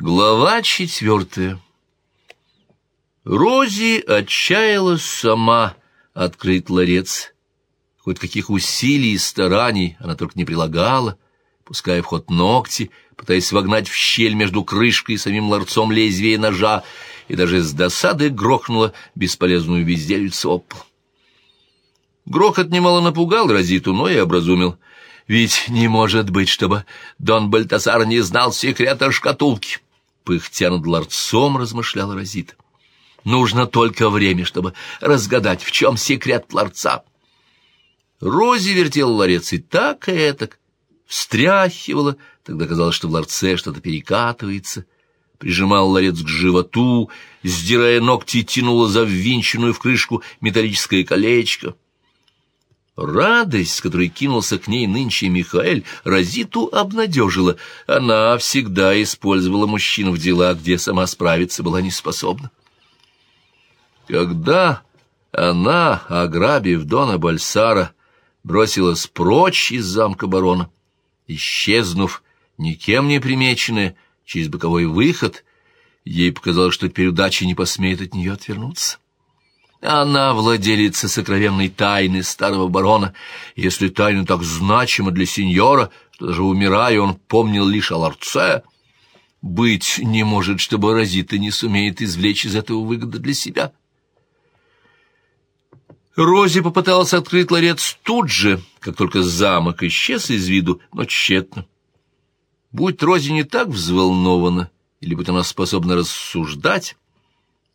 Глава четвертая. Рози отчаялась сама открыть ларец. Хоть каких усилий и стараний она только не прилагала, пуская в ход ногти, пытаясь вогнать в щель между крышкой и самим ларцом лезвие ножа, и даже с досады грохнула бесполезную безделицу об. Грохот немало напугал Розиту, но и образумил. Ведь не может быть, чтобы Дон Бальтасар не знал секрета шкатулки пыхтя над ларцом, размышляла Розита. Нужно только время, чтобы разгадать, в чем секрет ларца. Рози вертела ларец и так, и этак, встряхивала, тогда казалось, что в ларце что-то перекатывается, прижимал ларец к животу, сдирая ногти, тянула за ввинченную в крышку металлическое колечко — Радость, с которой кинулся к ней нынче Михаэль, Розиту обнадежила. Она всегда использовала мужчин в делах, где сама справиться была не способна. Когда она, ограбив Дона Бальсара, бросилась прочь из замка барона, исчезнув, никем не примеченная, через боковой выход, ей показалось, что теперь удача не посмеет от нее отвернуться. Она владелица сокровенной тайны старого барона. Если тайна так значима для сеньора, что даже умирая он помнил лишь о ларце, быть не может, чтобы Розита не сумеет извлечь из этого выгоды для себя. Рози попыталась открыть ларец тут же, как только замок исчез из виду, но тщетно. Будь Рози не так взволнована, или будь она способна рассуждать,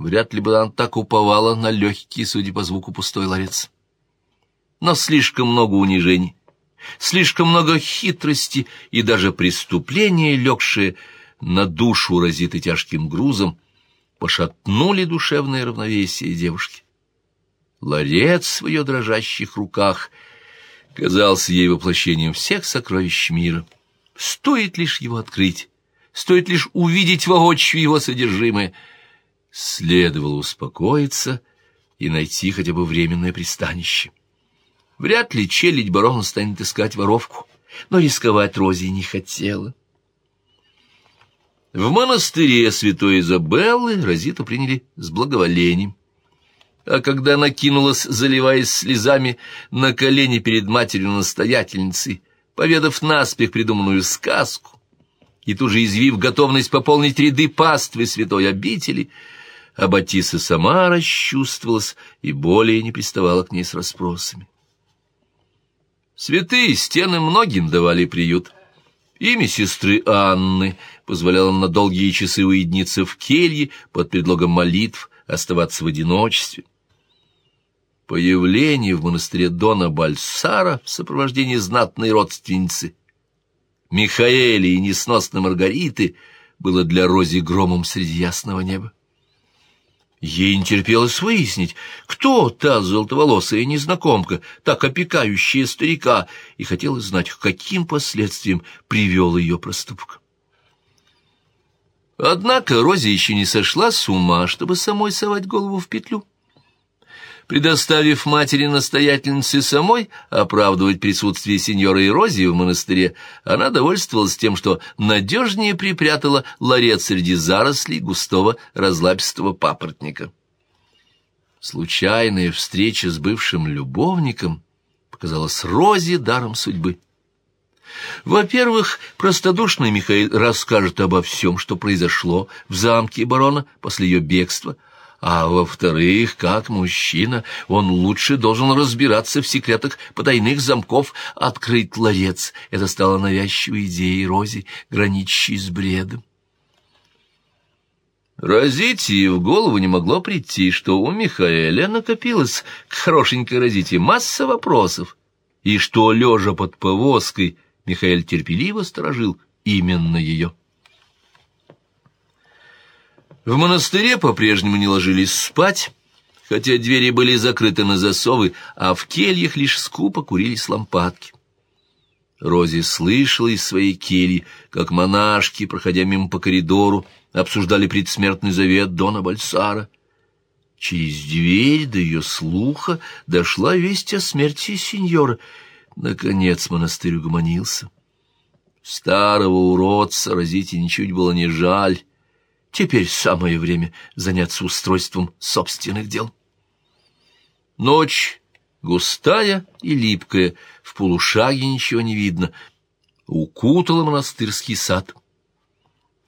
Вряд ли бы она так уповала на легкий, судя по звуку, пустой ларец. Но слишком много унижений, слишком много хитрости и даже преступления, легшие на душу разиты тяжким грузом, пошатнули душевное равновесие девушки. Ларец в ее дрожащих руках казался ей воплощением всех сокровищ мира. Стоит лишь его открыть, стоит лишь увидеть воочию его содержимое — следовало успокоиться и найти хотя бы временное пристанище. Вряд ли челядь барона станет искать воровку, но рисковать Рози не хотела. В монастыре святой Изабеллы Розиту приняли с благоволением. А когда она кинулась, заливаясь слезами, на колени перед матерью-настоятельницей, поведав наспех придуманную сказку, и тут же извив готовность пополнить ряды паствы святой обители, а Батиса сама расчувствовалась и более не приставала к ней с расспросами. Святые стены многим давали приют. Имя сестры Анны позволяло на долгие часы уединиться в келье под предлогом молитв, оставаться в одиночестве. Появление в монастыре Дона Бальсара в сопровождении знатной родственницы Михаэля и несносной Маргариты было для Рози громом среди ясного неба. Ей не терпелось выяснить, кто та золотоволосая незнакомка, так опекающая старика, и хотелось знать, к каким последствиям привел ее проступок. Однако Рози еще не сошла с ума, чтобы самой совать голову в петлю. Предоставив матери-настоятельнице самой оправдывать присутствие сеньора Эрозии в монастыре, она довольствовалась тем, что надежнее припрятала ларец среди зарослей густого разлапистого папоротника. Случайная встреча с бывшим любовником показалась Розе даром судьбы. Во-первых, простодушный Михаил расскажет обо всем, что произошло в замке барона после ее бегства — а во-вторых, как мужчина, он лучше должен разбираться в секретах потайных замков, открыть ларец. Это стало навязчивой идеей Рози, граничащей с бредом. Розите в голову не могло прийти, что у Михаэля накопилось к хорошенькой Розите масса вопросов, и что, лежа под повозкой, Михаэль терпеливо сторожил именно ее. В монастыре по-прежнему не ложились спать, хотя двери были закрыты на засовы, а в кельях лишь скупо курились лампадки. Рози слышала из своей кельи, как монашки, проходя мимо по коридору, обсуждали предсмертный завет Дона Бальсара. Через дверь до ее слуха дошла весть о смерти сеньора. Наконец монастырь угомонился. Старого уродца разить ничуть было не жаль, Теперь самое время заняться устройством собственных дел. Ночь густая и липкая, в полушаге ничего не видно, укутала монастырский сад.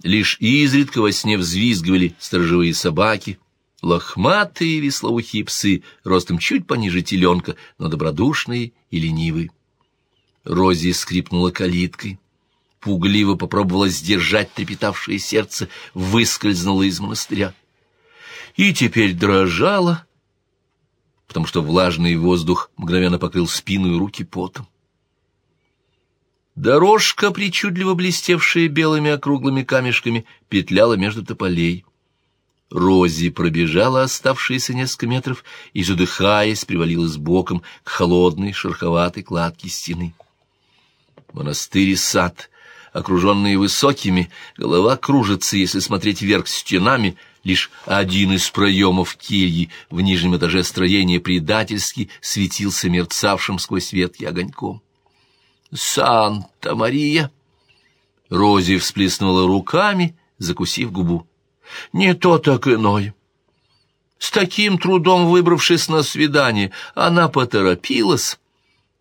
Лишь изредка во сне взвизгивали сторожевые собаки, лохматые веслоухие псы, ростом чуть пониже теленка, но добродушные и ленивые. Рози скрипнула калиткой. Пугливо попробовала сдержать трепетавшее сердце, выскользнула из монастыря. И теперь дрожала, потому что влажный воздух мгновенно покрыл спину и руки потом. Дорожка, причудливо блестевшая белыми округлыми камешками, петляла между тополей. Рози пробежала оставшиеся несколько метров и, задыхаясь, привалилась боком к холодной шероховатой кладке стены. Монастырь и сад, окруженные высокими, голова кружится, если смотреть вверх стенами, лишь один из проемов кельи в нижнем этаже строения предательски светился мерцавшим сквозь ветки огоньком. «Санта-Мария!» Рози всплеснула руками, закусив губу. «Не то так иное». С таким трудом выбравшись на свидание, она поторопилась,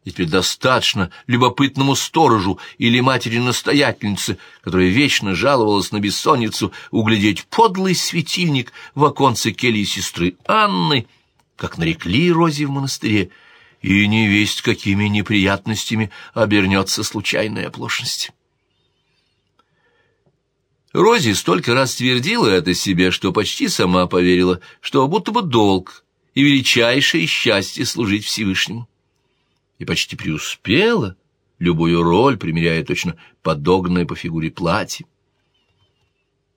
и теперь достаточно любопытному сторожу или матери-настоятельнице, которая вечно жаловалась на бессонницу, углядеть подлый светильник в оконце кельи сестры Анны, как нарекли Рози в монастыре, и не весть какими неприятностями обернется случайная оплошность. Рози столько раз твердила это себе, что почти сама поверила, что будто бы долг и величайшее счастье служить Всевышнему. И почти преуспела, любую роль примеряя точно подогнанное по фигуре платье.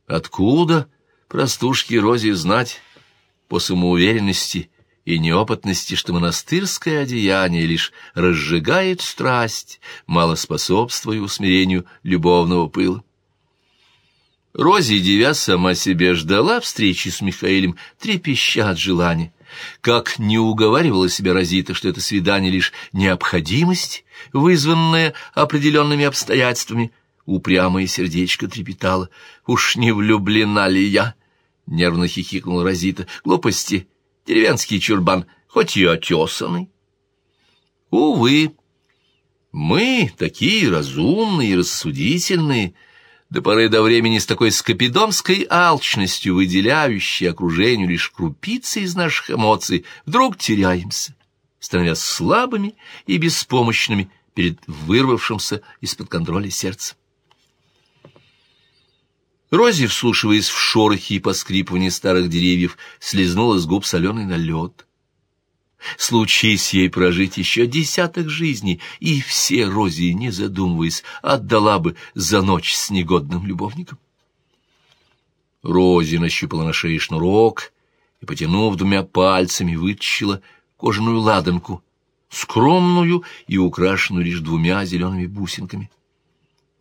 Откуда простушке Рози знать по самоуверенности и неопытности, что монастырское одеяние лишь разжигает страсть, мало способствуя усмирению любовного пыла. Рози, девя сама себе, ждала встречи с Михаилем, трепеща от желания. Как не уговаривала себя Розита, что это свидание лишь необходимость, вызванная определенными обстоятельствами, упрямое сердечко трепетало. «Уж не влюблена ли я?» — нервно хихикнула Розита. «Глупости!» деревенский чурбан, хоть и отесанный. Увы, мы, такие разумные и рассудительные, до поры до времени с такой скопидомской алчностью, выделяющей окружению лишь крупицы из наших эмоций, вдруг теряемся, становясь слабыми и беспомощными перед вырвавшимся из-под контроля сердцем. Рози, вслушиваясь в шорохи и поскрипывание старых деревьев, слезнула с губ соленый налет. Случись ей прожить еще десяток жизней, и все Рози, не задумываясь, отдала бы за ночь с негодным любовником. Рози нащупала на шее шнурок и, потянув двумя пальцами, вытащила кожаную ладанку, скромную и украшенную лишь двумя зелеными бусинками.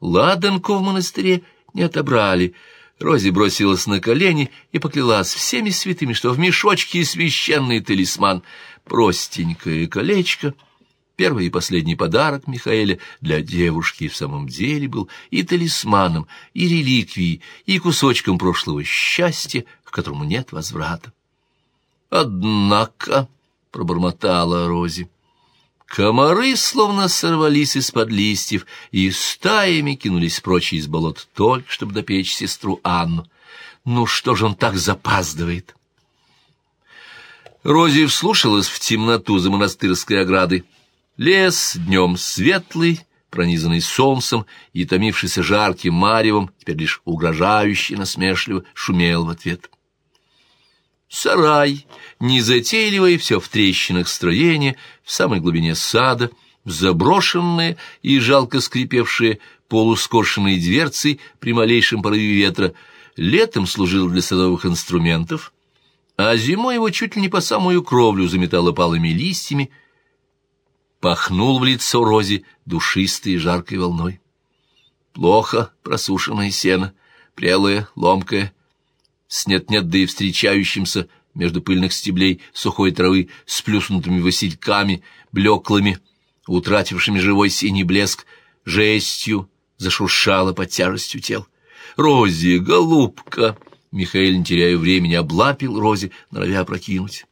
Ладанку в монастыре не отобрали. Рози бросилась на колени и поклялась всеми святыми, что в мешочке священный талисман, простенькое колечко, первый и последний подарок Михаэля для девушки в самом деле был и талисманом, и реликвией, и кусочком прошлого счастья, к которому нет возврата. «Однако», — пробормотала Рози, — Комары словно сорвались из-под листьев и стаями кинулись прочь из болот только, чтобы допечь сестру Анну. Ну что же он так запаздывает? Рози вслушалась в темноту за монастырской оградой. Лес днем светлый, пронизанный солнцем и томившийся жарким маревом, теперь лишь угрожающий насмешливо шумел в ответ. Сарай, незатейливое все в трещинах строения, в самой глубине сада, заброшенные и жалко скрипевшие полускошенные дверцы при малейшем порыве ветра, летом служил для садовых инструментов, а зимой его чуть ли не по самую кровлю заметало палыми листьями, пахнул в лицо Рози душистой и жаркой волной. Плохо просушенное сено, прелое, ломкое, с нет-нет, да и встречающимся между пыльных стеблей сухой травы сплюснутыми васильками, блеклыми, утратившими живой синий блеск, жестью зашуршала под тяжестью тел. «Рози, голубка!» Михаил, не теряя времени, облапил Розе, норовя опрокинуть.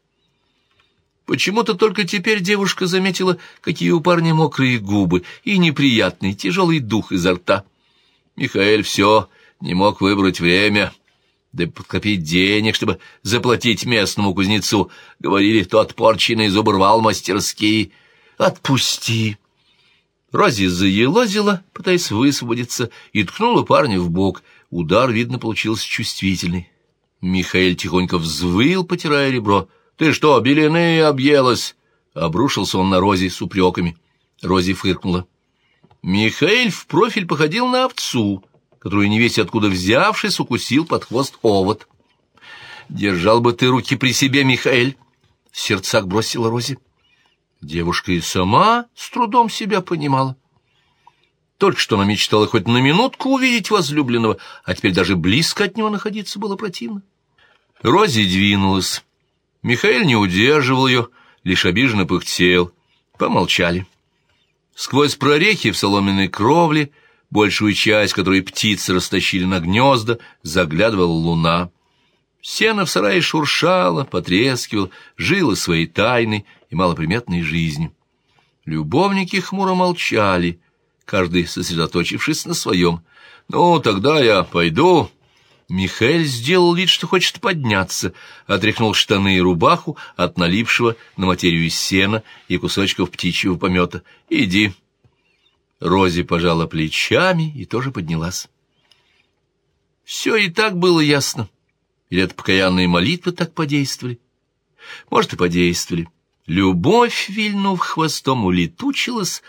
Почему-то только теперь девушка заметила, какие у парня мокрые губы и неприятный тяжелый дух изо рта. Михаил все не мог выбрать время, да подкопить денег, чтобы заплатить местному кузнецу. Говорили, тот порченый зуб рвал мастерские. «Отпусти!» Рози заелозила, пытаясь высвободиться, и ткнула парня в бок. Удар, видно, получился чувствительный. Михаил тихонько взвыл, потирая ребро. «Ты что, белины объелась?» Обрушился он на Рози с упреками. Рози фыркнула. Михаил в профиль походил на овцу, которую невесть откуда взявшись укусил под хвост овод. «Держал бы ты руки при себе, Михаил!» — в сердцах бросила Рози. Девушка и сама с трудом себя понимала. Только что она мечтала хоть на минутку увидеть возлюбленного, а теперь даже близко от него находиться было противно. Рози двинулась. Михаил не удерживал ее, лишь обиженно пыхтел. Помолчали. Сквозь прорехи в соломенной кровле, большую часть которой птицы растащили на гнезда, заглядывала луна. Сено в сарае шуршало, потрескивало, жило своей тайной и малоприметной жизнью. Любовники хмуро молчали, каждый сосредоточившись на своем. «Ну, тогда я пойду». Михаил сделал вид, что хочет подняться, отряхнул штаны и рубаху от налипшего на материю сена и кусочков птичьего помета. «Иди». Рози пожала плечами и тоже поднялась. Все и так было ясно. Или это покаянные молитвы так подействовали? Может, и подействовали. Любовь, вильнув хвостом, улетучилась,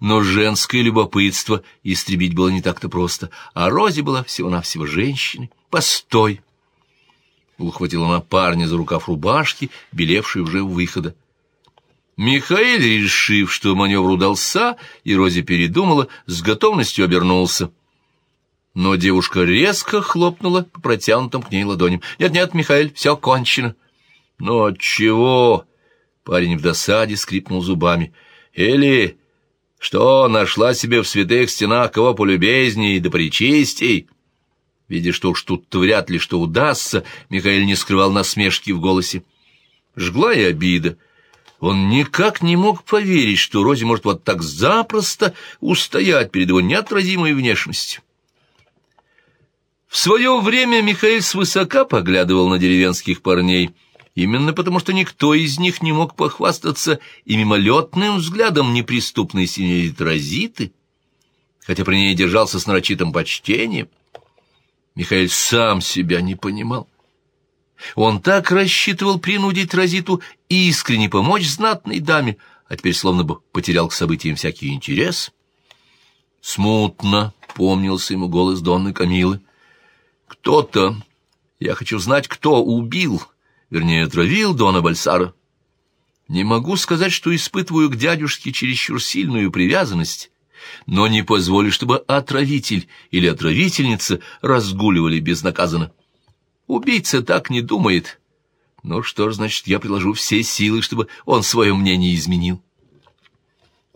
но женское любопытство истребить было не так-то просто, а Рози была всего-навсего женщиной. «Постой!» Ухватила она парня за рукав рубашки, белевший уже у выхода. Михаил, решив, что маневр удался, и Рози передумала, с готовностью обернулся. Но девушка резко хлопнула по протянутым к ней ладоням. «Нет-нет, Михаил, все кончено». «Ну отчего?» Парень в досаде скрипнул зубами. «Или что, нашла себе в святых стенах кого полюбезней да причистей?» Видя, что уж тут вряд ли что удастся, Михаил не скрывал насмешки в голосе. Жгла и обида. Он никак не мог поверить, что Рози может вот так запросто устоять перед его неотразимой внешностью. В свое время Михаил свысока поглядывал на деревенских парней, именно потому что никто из них не мог похвастаться и мимолетным взглядом неприступной синевит Розиты, хотя при ней держался с нарочитым почтением. Михаил сам себя не понимал. Он так рассчитывал принудить Розиту искренне помочь знатной даме, а теперь словно бы потерял к событиям всякий интерес. Смутно помнился ему голос Донны Камилы. Кто-то, я хочу знать, кто убил, вернее, отравил Дона Бальсара. Не могу сказать, что испытываю к дядюшке чересчур сильную привязанность, но не позволю, чтобы отравитель или отравительница разгуливали безнаказанно. Убийца так не думает. Ну что ж, значит, я приложу все силы, чтобы он свое мнение изменил.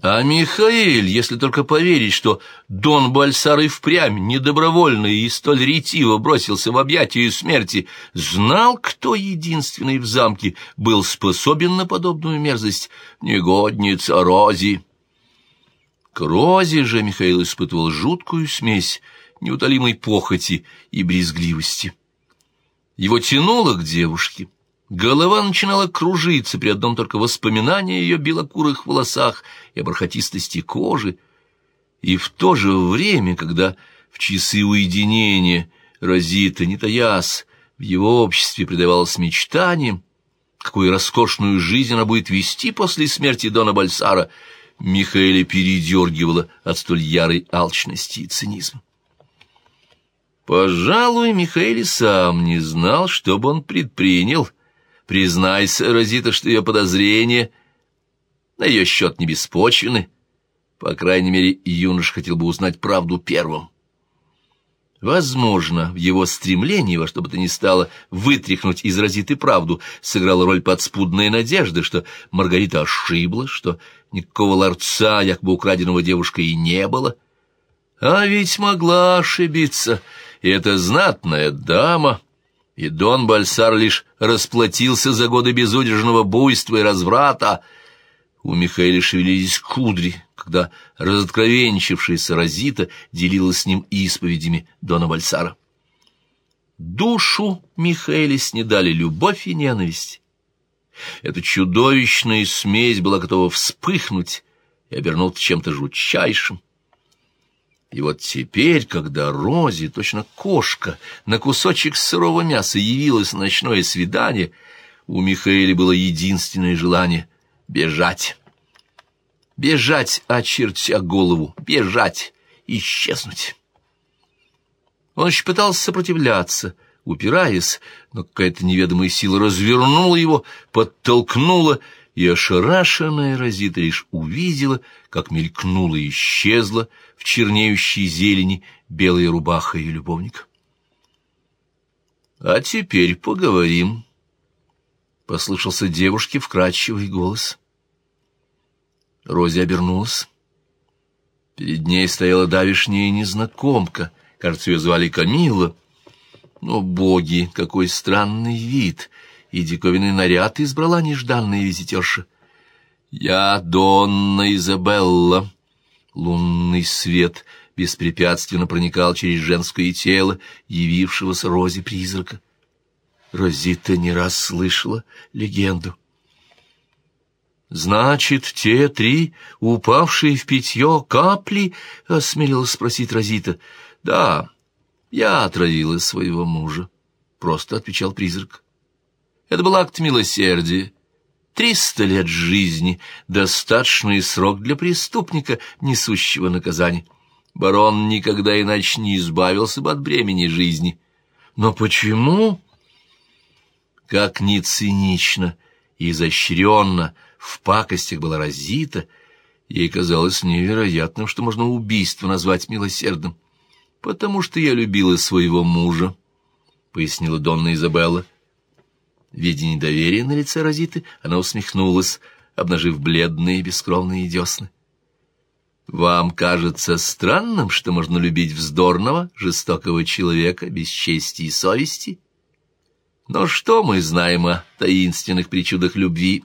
А Михаил, если только поверить, что Дон Бальсар и впрямь недобровольно и столь ретиво бросился в объятия смерти, знал, кто единственный в замке был способен на подобную мерзость — негодница Рози. К Розе же Михаил испытывал жуткую смесь неутолимой похоти и брезгливости. Его тянуло к девушке, Голова начинала кружиться при одном только воспоминании о ее белокурых волосах и о бархатистости кожи. И в то же время, когда в часы уединения Розита, не таясь, в его обществе предавалась мечтаниям, какую роскошную жизнь она будет вести после смерти Дона Бальсара, Михаэля передергивала от столь ярой алчности и цинизма. Пожалуй, Михаил сам не знал, что бы он предпринял — Признайся, Розита, что ее подозрения на ее счет не беспочвены. По крайней мере, юнош хотел бы узнать правду первым. Возможно, в его стремлении во что бы то ни стало вытряхнуть из Розиты правду сыграла роль подспудная надежда, что Маргарита ошиблась, что никакого ларца, якобы украденного девушкой, и не было. А ведь могла ошибиться, и эта знатная дама И Дон Бальсар лишь расплатился за годы безудержного буйства и разврата. У Михаила шевелились кудри, когда разоткровенчившаяся Розита делилась с ним исповедями Дона Бальсара. Душу Михаэля снедали любовь и ненависть. Эта чудовищная смесь была готова вспыхнуть и обернуться чем-то жутчайшим. И вот теперь, когда Рози, точно кошка, на кусочек сырого мяса явилась на ночное свидание, у Михаэля было единственное желание — бежать. Бежать, очертя голову, бежать, исчезнуть. Он еще пытался сопротивляться, упираясь, но какая-то неведомая сила развернула его, подтолкнула, и ошарашенная Розита лишь увидела, как мелькнула и исчезла в чернеющей зелени белая рубаха ее любовника. «А теперь поговорим», — послышался девушке вкрадчивый голос. Рози обернулась. Перед ней стояла давишняя незнакомка, кажется, ее звали Камила. Но, боги, какой странный вид! И диковинный наряд избрала нежданная визитерша. «Я Донна Изабелла», Лунный свет беспрепятственно проникал через женское тело явившегося Розе призрака. Розита не раз слышала легенду. «Значит, те три, упавшие в питье капли?» — осмелилась спросить Розита. «Да, я отравила своего мужа», — просто отвечал призрак. «Это был акт милосердия, Триста лет жизни — достаточный срок для преступника, несущего наказание. Барон никогда иначе не избавился бы от бремени жизни. Но почему? Как ни цинично и изощренно в пакостях была разита, ей казалось невероятным, что можно убийство назвать милосердным. «Потому что я любила своего мужа», — пояснила Донна Изабелла. Видя недоверие на лице Розиты, она усмехнулась, обнажив бледные бескровные десны. «Вам кажется странным, что можно любить вздорного, жестокого человека без чести и совести? Но что мы знаем о таинственных причудах любви?»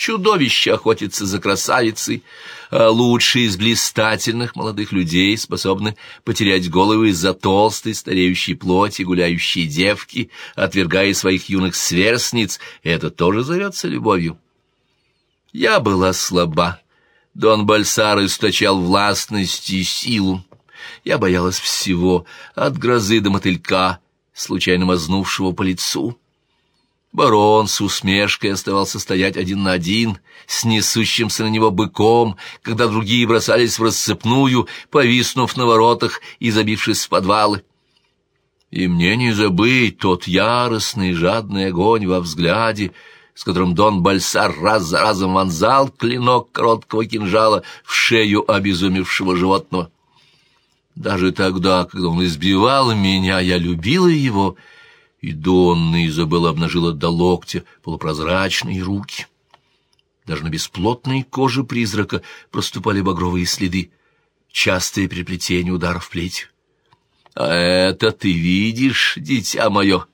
Чудовище охотится за красавицей, а лучшие из блистательных молодых людей способны потерять головы из-за толстой стареющей плоти гуляющей девки, отвергая своих юных сверстниц. Это тоже зовется любовью. Я была слаба. Дон Бальсар источал властность и силу. Я боялась всего, от грозы до мотылька, случайно мазнувшего по лицу. Барон с усмешкой оставался стоять один на один, с несущимся на него быком, когда другие бросались в рассыпную, повиснув на воротах и забившись в подвалы. И мне не забыть тот яростный жадный огонь во взгляде, с которым Дон Бальсар раз за разом вонзал клинок короткого кинжала в шею обезумевшего животного. Даже тогда, когда он избивал меня, я любила его — и Донна Изабелла обнажила до локтя полупрозрачные руки. Даже на бесплотной коже призрака проступали багровые следы, частые переплетения ударов плетью. «А это ты видишь, дитя мое!»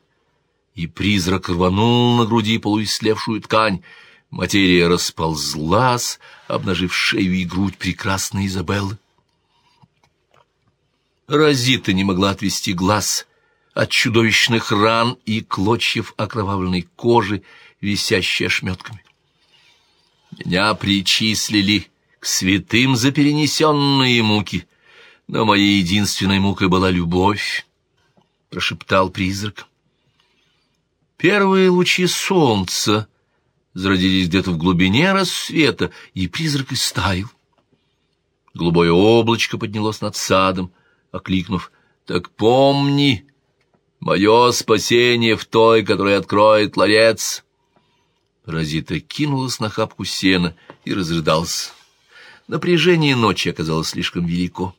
И призрак рванул на груди полуислевшую ткань. Материя расползлась, обнажив шею и грудь прекрасной Изабеллы. Розита не могла отвести глаз — от чудовищных ран и клочьев окровавленной кожи, висящей ошметками. Меня причислили к святым за перенесенные муки, но моей единственной мукой была любовь, — прошептал призрак. Первые лучи солнца зародились где-то в глубине рассвета, и призрак истаял. Голубое облачко поднялось над садом, окликнув «Так помни, Мое спасение в той, которая откроет ларец. Розита кинулась на хапку сена и разрыдался. Напряжение ночи оказалось слишком велико.